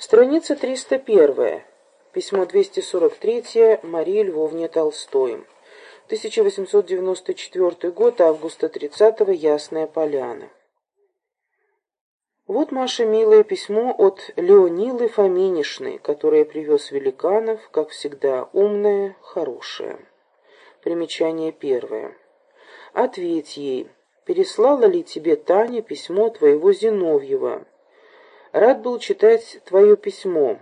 Страница 301. Письмо 243 Марии Львовне Толстой. 1894 год, августа 30 -го, Ясная Поляна. Вот, Маша, милое письмо от Леонилы Фоминишны, которое привез Великанов, как всегда, умное, хорошее. Примечание первое. Ответь ей, переслала ли тебе Таня письмо твоего Зиновьева? Рад был читать твое письмо.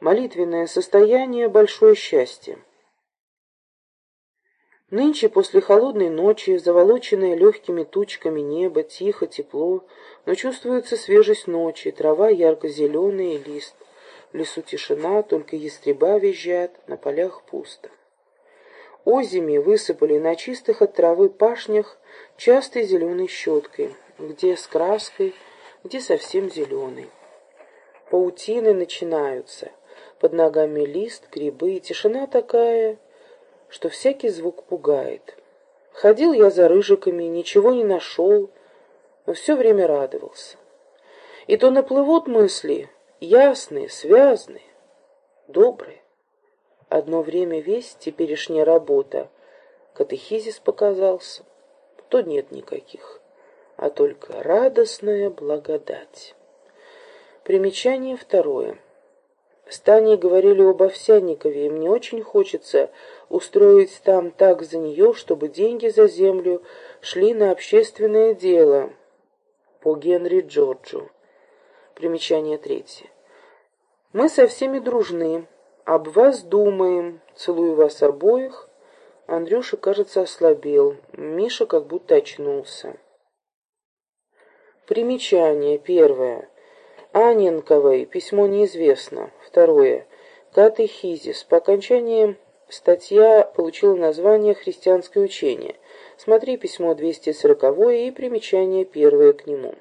Молитвенное состояние — большое счастье. Нынче после холодной ночи, заволоченное легкими тучками небо, тихо, тепло, но чувствуется свежесть ночи, трава ярко-зеленая, лист. В лесу тишина, только ястреба визжат, на полях пусто. Озими высыпали на чистых от травы пашнях частой зеленой щеткой, где с краской, где совсем зеленый. Паутины начинаются, под ногами лист, грибы, и тишина такая, что всякий звук пугает. Ходил я за рыжиками, ничего не нашел, но все время радовался. И то наплывут мысли, ясные, связные, добрые. Одно время весь теперешняя работа, катехизис показался, то нет никаких а только радостная благодать. Примечание второе. С Таней говорили об Овсянникове, и мне очень хочется устроить там так за нее, чтобы деньги за землю шли на общественное дело. По Генри Джорджу. Примечание третье. Мы со всеми дружны, об вас думаем, целую вас обоих. Андрюша, кажется, ослабел, Миша как будто очнулся. Примечание. Первое. Аненковой. Письмо неизвестно. Второе. Катехизис. По окончании статья получила название «Христианское учение». Смотри письмо 240 и примечание первое к нему.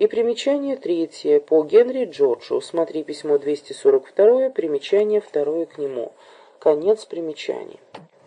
И примечание третье по Генри Джорджу. Смотри письмо 242, примечание второе к нему. Конец примечаний.